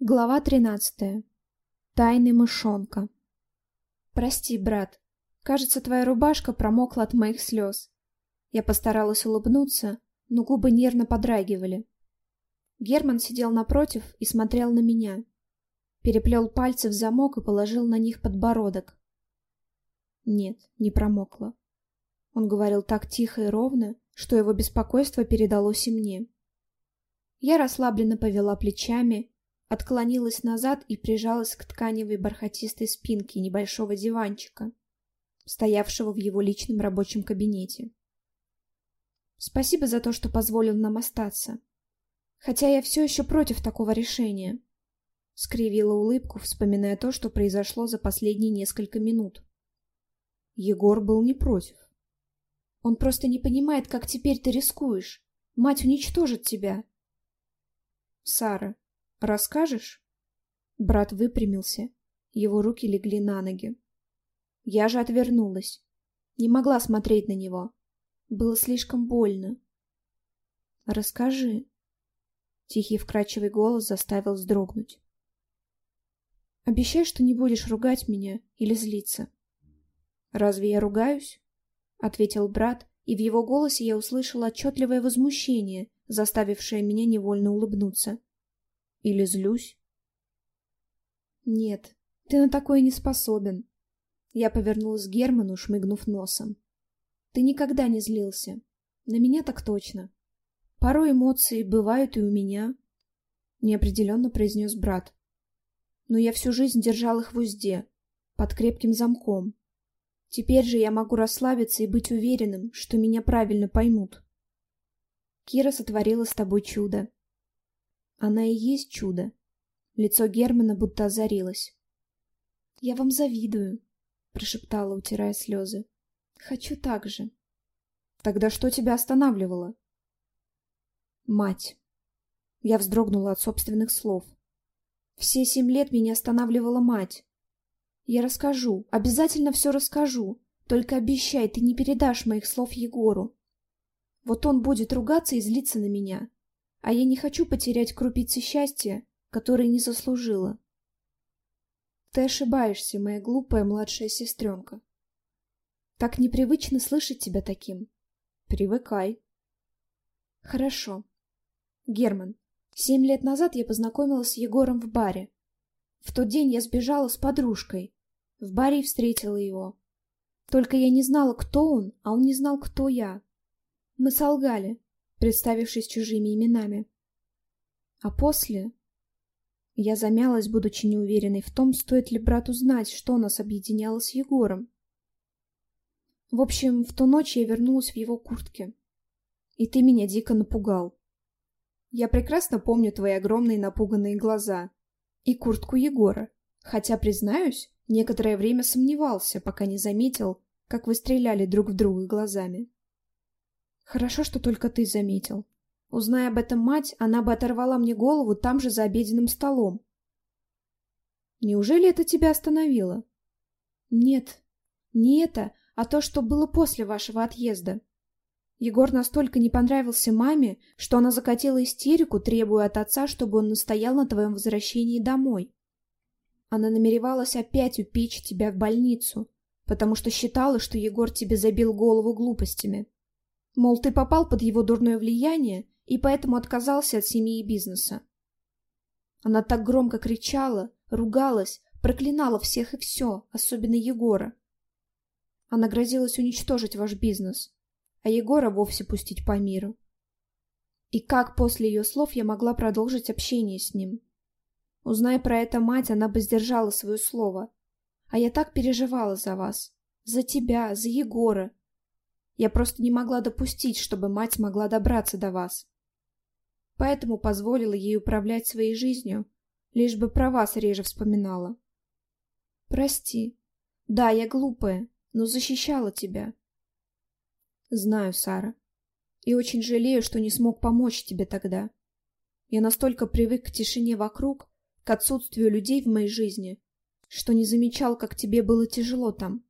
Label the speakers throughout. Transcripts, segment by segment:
Speaker 1: Глава тринадцатая. Тайны мышонка. Прости, брат. Кажется, твоя рубашка промокла от моих слез. Я постаралась улыбнуться, но губы нервно подрагивали. Герман сидел напротив и смотрел на меня. Переплел пальцы в замок и положил на них подбородок. Нет, не промокла. Он говорил так тихо и ровно, что его беспокойство передалось и мне. Я расслабленно повела плечами отклонилась назад и прижалась к тканевой бархатистой спинке небольшого диванчика, стоявшего в его личном рабочем кабинете. Спасибо за то, что позволил нам остаться. Хотя я все еще против такого решения. Скривила улыбку, вспоминая то, что произошло за последние несколько минут. Егор был не против. Он просто не понимает, как теперь ты рискуешь. Мать уничтожит тебя. Сара, Расскажешь? Брат выпрямился. Его руки легли на ноги. Я же отвернулась. Не могла смотреть на него. Было слишком больно. Расскажи. Тихий вкрадчивый голос заставил вздрогнуть. Обещай, что не будешь ругать меня или злиться. Разве я ругаюсь? ответил брат, и в его голосе я услышала отчетливое возмущение, заставившее меня невольно улыбнуться. Или злюсь? Нет, ты на такое не способен. Я повернулась к Герману, шмыгнув носом. Ты никогда не злился. На меня так точно. Порой эмоции бывают и у меня, неопределенно произнес брат. Но я всю жизнь держал их в узде, под крепким замком. Теперь же я могу расслабиться и быть уверенным, что меня правильно поймут. Кира сотворила с тобой чудо. Она и есть чудо. Лицо Германа будто озарилось. «Я вам завидую», — прошептала, утирая слезы. «Хочу так же». «Тогда что тебя останавливало?» «Мать». Я вздрогнула от собственных слов. Все семь лет меня останавливала мать. Я расскажу, обязательно все расскажу. Только обещай, ты не передашь моих слов Егору. Вот он будет ругаться и злиться на меня. А я не хочу потерять крупицы счастья, которые не заслужила. Ты ошибаешься, моя глупая младшая сестренка. Так непривычно слышать тебя таким. Привыкай. Хорошо. Герман, семь лет назад я познакомилась с Егором в баре. В тот день я сбежала с подружкой. В баре и встретила его. Только я не знала, кто он, а он не знал, кто я. Мы солгали, представившись чужими именами. А после... Я замялась, будучи неуверенной в том, стоит ли брату знать, что нас объединяло с Егором. В общем, в ту ночь я вернулась в его куртке. И ты меня дико напугал. Я прекрасно помню твои огромные напуганные глаза и куртку Егора, хотя, признаюсь, некоторое время сомневался, пока не заметил, как вы стреляли друг в друга глазами. Хорошо, что только ты заметил. Узная об этом мать, она бы оторвала мне голову там же за обеденным столом. Неужели это тебя остановило? Нет, не это, а то, что было после вашего отъезда. Егор настолько не понравился маме, что она закатила истерику, требуя от отца, чтобы он настоял на твоем возвращении домой. Она намеревалась опять упечь тебя в больницу, потому что считала, что Егор тебе забил голову глупостями. Мол, ты попал под его дурное влияние и поэтому отказался от семьи и бизнеса. Она так громко кричала, ругалась, проклинала всех и все, особенно Егора. Она грозилась уничтожить ваш бизнес, а Егора вовсе пустить по миру. И как после ее слов я могла продолжить общение с ним? Узная про это мать, она бы сдержала свое слово. А я так переживала за вас. За тебя, за Егора, я просто не могла допустить, чтобы мать могла добраться до вас. Поэтому позволила ей управлять своей жизнью, лишь бы про вас реже вспоминала. Прости. Да, я глупая, но защищала тебя. Знаю, Сара. И очень жалею, что не смог помочь тебе тогда. Я настолько привык к тишине вокруг, к отсутствию людей в моей жизни, что не замечал, как тебе было тяжело там.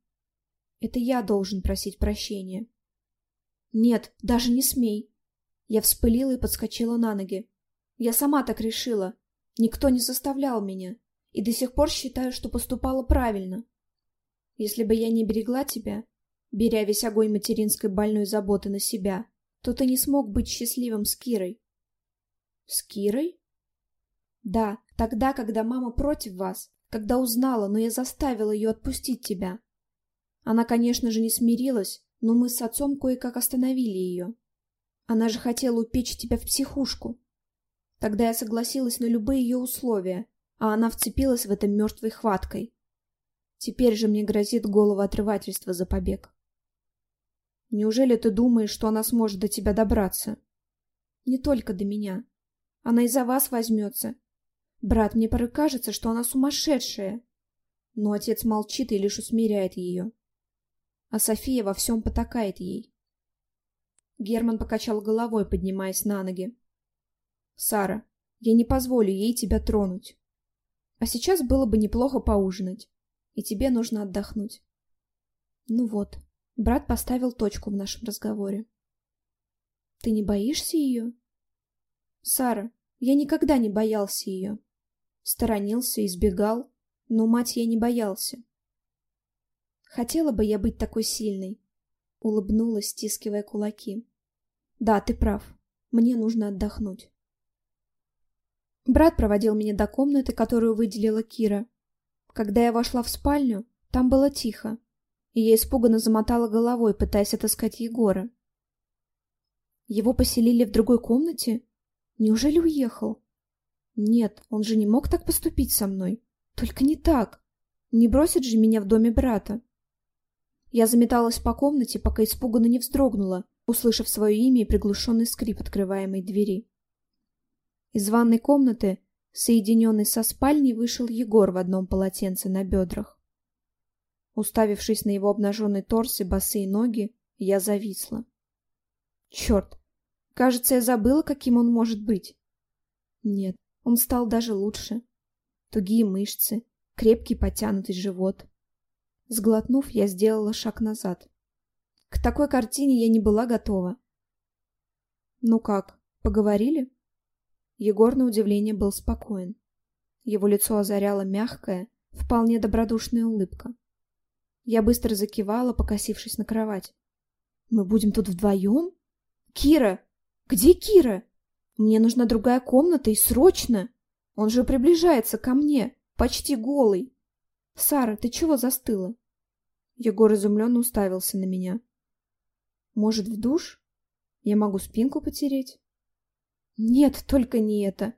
Speaker 1: Это я должен просить прощения. Нет, даже не смей. Я вспылила и подскочила на ноги. Я сама так решила. Никто не заставлял меня, и до сих пор считаю, что поступала правильно. Если бы я не берегла тебя, беря весь огонь материнской больной заботы на себя, то ты не смог быть счастливым с Кирой. С Кирой? Да, тогда, когда мама против вас, когда узнала, но я заставила ее отпустить тебя. Она, конечно же, не смирилась, но мы с отцом кое-как остановили ее. Она же хотела упечь тебя в психушку. Тогда я согласилась на любые ее условия, а она вцепилась в это мертвой хваткой. Теперь же мне грозит головоотрывательство за побег. Неужели ты думаешь, что она сможет до тебя добраться? Не только до меня. Она и за вас возьмется. Брат, мне порой кажется, что она сумасшедшая. Но отец молчит и лишь усмиряет ее. А София во всем потакает ей. Герман покачал головой, поднимаясь на ноги. «Сара, я не позволю ей тебя тронуть. А сейчас было бы неплохо поужинать, и тебе нужно отдохнуть». Ну вот, Брат поставил точку в нашем разговоре. «Ты не боишься ее?» «Сара, я никогда не боялся ее. Сторонился, избегал, но мать я не боялся. Хотела бы я быть такой сильной», — улыбнулась, стискивая кулаки. «Да, ты прав. Мне нужно отдохнуть». Брат проводил меня до комнаты, которую выделила Кира. Когда я вошла в спальню, там было тихо и я испуганно замотала головой, пытаясь отыскать Егора. Его поселили в другой комнате? Неужели уехал? Нет, он же не мог так поступить со мной. Только не так. Не бросит же меня в доме брата. Я заметалась по комнате, пока испуганно не вздрогнула, услышав свое имя и приглушенный скрип открываемой двери. Из ванной комнаты, соединенной со спальней, вышел Егор в одном полотенце на бедрах. Уставившись на его обнаженный торс и босые ноги, я зависла. Черт! Кажется, я забыла, каким он может быть. Нет, он стал даже лучше. Тугие мышцы, крепкий потянутый живот. Сглотнув, я сделала шаг назад. К такой картине я не была готова. «Ну как, поговорили?» Егор на удивление был спокоен. Его лицо озаряла мягкая, вполне добродушная улыбка. Я быстро закивала, покосившись на кровать. «Мы будем тут вдвоем? Кира! Где Кира? Мне нужна другая комната и срочно! Он же приближается ко мне, почти голый. Сара, ты чего застыла?» Егор изумленно уставился на меня. «Может, в душ? Я могу спинку потереть?» «Нет, только не это!»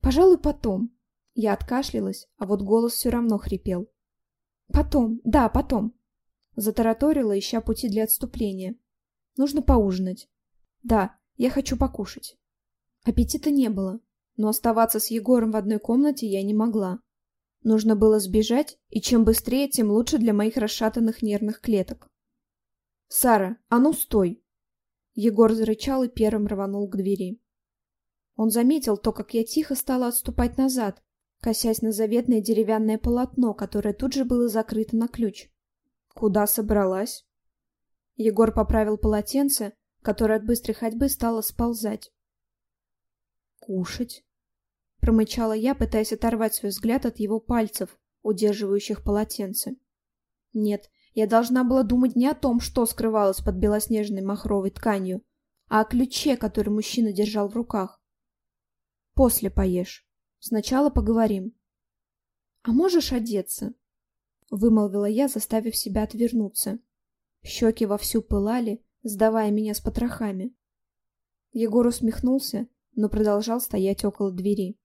Speaker 1: «Пожалуй, потом». Я откашлялась, а вот голос все равно хрипел. Потом, да, потом. Затараторила, ища пути для отступления. Нужно поужинать. Да, я хочу покушать. Аппетита не было, но оставаться с Егором в одной комнате я не могла. Нужно было сбежать, и чем быстрее, тем лучше для моих расшатанных нервных клеток. «Сара, а ну стой!» Егор зарычал и первым рванул к двери. Он заметил то, как я тихо стала отступать назад, косясь на заветное деревянное полотно, которое тут же было закрыто на ключ. «Куда собралась?» Егор поправил полотенце, которое от быстрой ходьбы стало сползать. «Кушать?» — промычала я, пытаясь оторвать свой взгляд от его пальцев, удерживающих полотенце. «Нет, я должна была думать не о том, что скрывалось под белоснежной махровой тканью, а о ключе, который мужчина держал в руках. После поешь». Сначала поговорим. А можешь одеться? Вымолвила я, заставив себя отвернуться. Щеки вовсю пылали, сдавая меня с потрохами. Егор усмехнулся, но продолжал стоять около двери.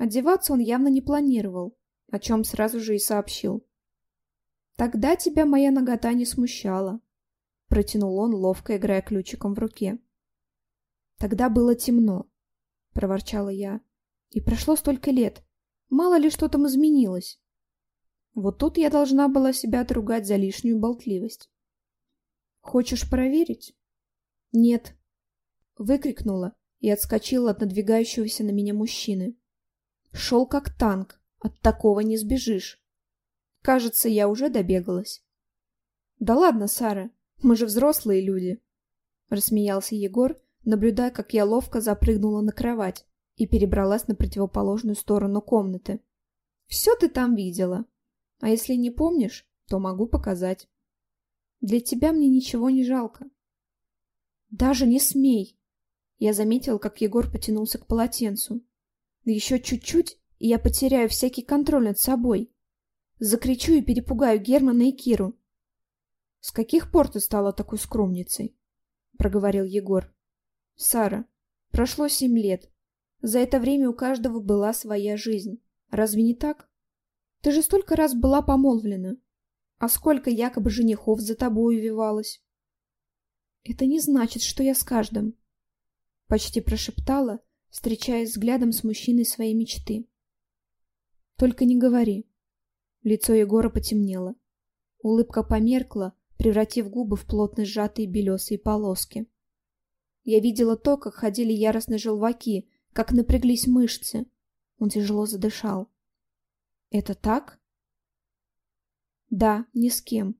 Speaker 1: Одеваться он явно не планировал, о чем сразу же и сообщил. «Тогда тебя моя нагота не смущала», — протянул он, ловко играя ключиком в руке. «Тогда было темно», — проворчала я. И прошло столько лет. Мало ли что там изменилось. Вот тут я должна была себя отругать за лишнюю болтливость. «Хочешь проверить?» «Нет», — выкрикнула и отскочила от надвигающегося на меня мужчины. Шел как танк, от такого не сбежишь. Кажется, я уже добегалась. «Да ладно, Сара, мы же взрослые люди», — рассмеялся Егор, наблюдая, как я ловко запрыгнула на кровать и перебралась на противоположную сторону комнаты. «Все ты там видела. А если не помнишь, то могу показать. Для тебя мне ничего не жалко». «Даже не смей!» Я заметил, как Егор потянулся к полотенцу. «Еще чуть-чуть, и я потеряю всякий контроль над собой. Закричу и перепугаю Германа и Киру. — С каких пор ты стала такой скромницей? — проговорил Егор. — Сара, прошло семь лет. За это время у каждого была своя жизнь. Разве не так? Ты же столько раз была помолвлена. А сколько якобы женихов за тобой увивалось? — Это не значит, что я с каждым. Почти прошептала, встречаясь взглядом с мужчиной своей мечты. — Только не говори. Лицо Егора потемнело. Улыбка померкла, превратив губы в плотно сжатые белесые полоски. Я видела то, как ходили яростные желваки, как напряглись мышцы. Он тяжело задышал. «Это так?» «Да, ни с кем.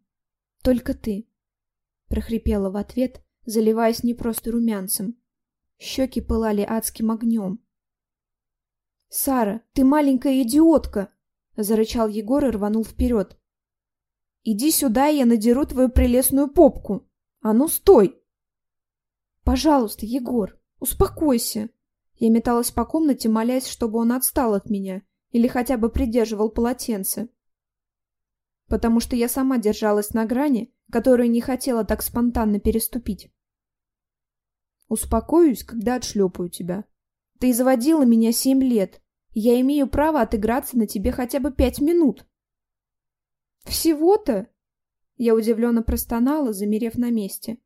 Speaker 1: Только ты», — прохрипела в ответ, заливаясь не просто румянцем. Щеки пылали адским огнем. «Сара, ты маленькая идиотка!» Зарычал Егор и рванул вперед. «Иди сюда, я надеру твою прелестную попку! А ну, стой!» «Пожалуйста, Егор, успокойся!» Я металась по комнате, молясь, чтобы он отстал от меня или хотя бы придерживал полотенце. Потому что я сама держалась на грани, которую не хотела так спонтанно переступить. Успокоюсь, когда отшлепаю тебя. Ты заводила меня семь лет, я имею право отыграться на тебе хотя бы пять минут. Всего-то? Я удивленно простонала, замерев на месте.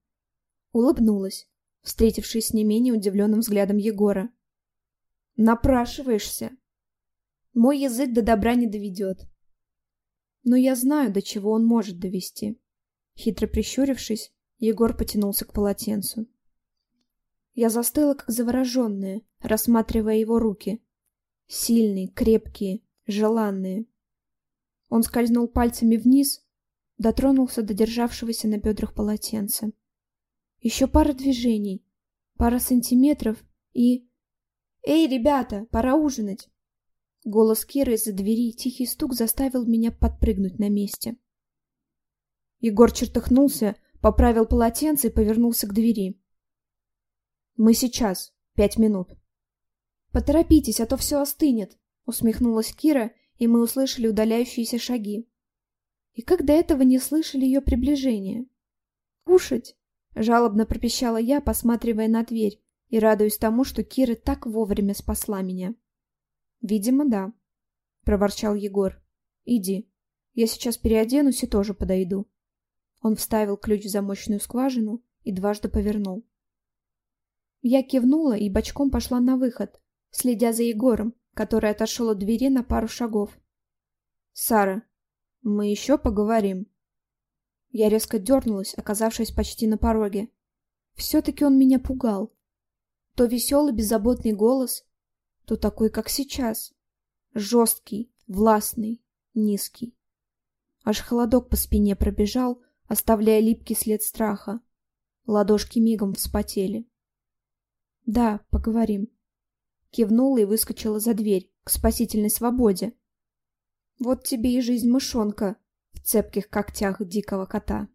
Speaker 1: Улыбнулась, встретившись с не менее удивленным взглядом Егора. Напрашиваешься. Мой язык до добра не доведет. Но я знаю, до чего он может довести. Хитро прищурившись, Егор потянулся к полотенцу. Я застыла, как завороженная, рассматривая его руки, Сильные, крепкие, желанные. Он скользнул пальцами вниз, дотронулся до державшегося на бедрах полотенца. Еще пара движений, пара сантиметров и... «Эй, ребята, пора ужинать!» Голос Киры из-за двери тихий стук заставил меня подпрыгнуть на месте. Егор чертыхнулся, поправил полотенце и повернулся к двери. «Мы сейчас. Пять минут». «Поторопитесь, а то все остынет», — усмехнулась Кира, и мы услышали удаляющиеся шаги. И как до этого не слышали ее приближения? «Кушать!» — жалобно пропищала я, посматривая на дверь и радуясь тому, что Кира так вовремя спасла меня. «Видимо, да», — проворчал Егор. «Иди. Я сейчас переоденусь и тоже подойду». Он вставил ключ в замочную скважину и дважды повернул. Я кивнула и бочком пошла на выход, следя за Егором, который отошел от двери на пару шагов. «Сара, мы еще поговорим». Я резко дернулась, оказавшись почти на пороге. Все-таки он меня пугал. То веселый, беззаботный голос, то такой, как сейчас. Жесткий, властный, низкий. Аж холодок по спине пробежал, оставляя липкий след страха. Ладошки мигом вспотели. «Да, поговорим», кивнула и выскочила за дверь, к спасительной свободе. Вот тебе и жизнь мышонка в цепких когтях дикого кота.